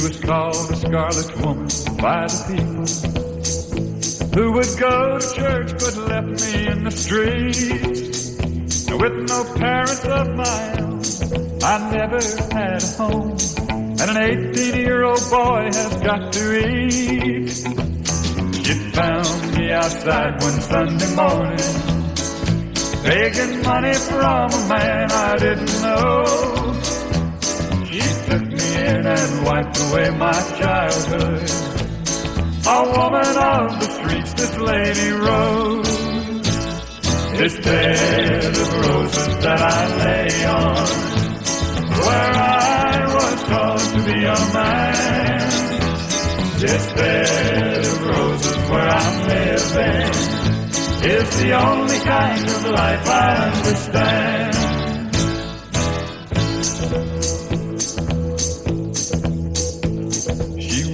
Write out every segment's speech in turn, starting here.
was called a scarlet woman by the people who would go to church but left me in the streets And with no parents of my own. I never had a home, and an 18 year old boy has got to eat. She found me outside one Sunday morning, begging money from a man I didn't know. Wiped away my childhood. A woman of the streets, this lady Rose. This bed of roses that I lay on, where I was taught to be a man. This bed of roses where I'm living is the only kind of life I understand.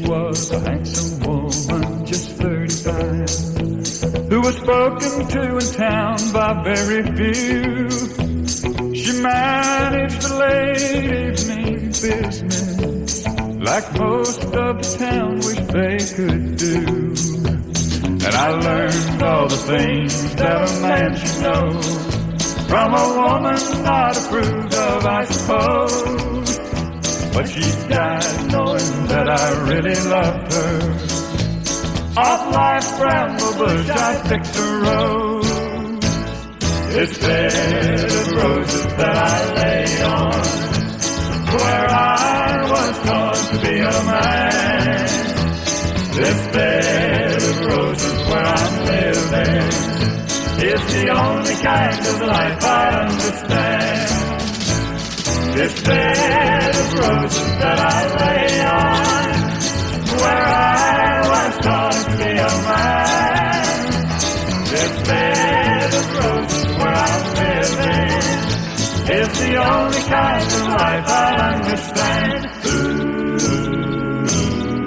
Was a handsome woman, just 35, who was spoken to in town by very few. She managed the late evening business like most of the town wish they could do. And I learned all the things that a man should know from a woman not approved of, I suppose. But she died knowing that I really loved her. Off life's bramble bush I picked a rose. This bed of roses that I lay on, where I was taught to be a man. This bed of roses where I'm living is the only kind of life I understand. This bed is the only kind of life I understand.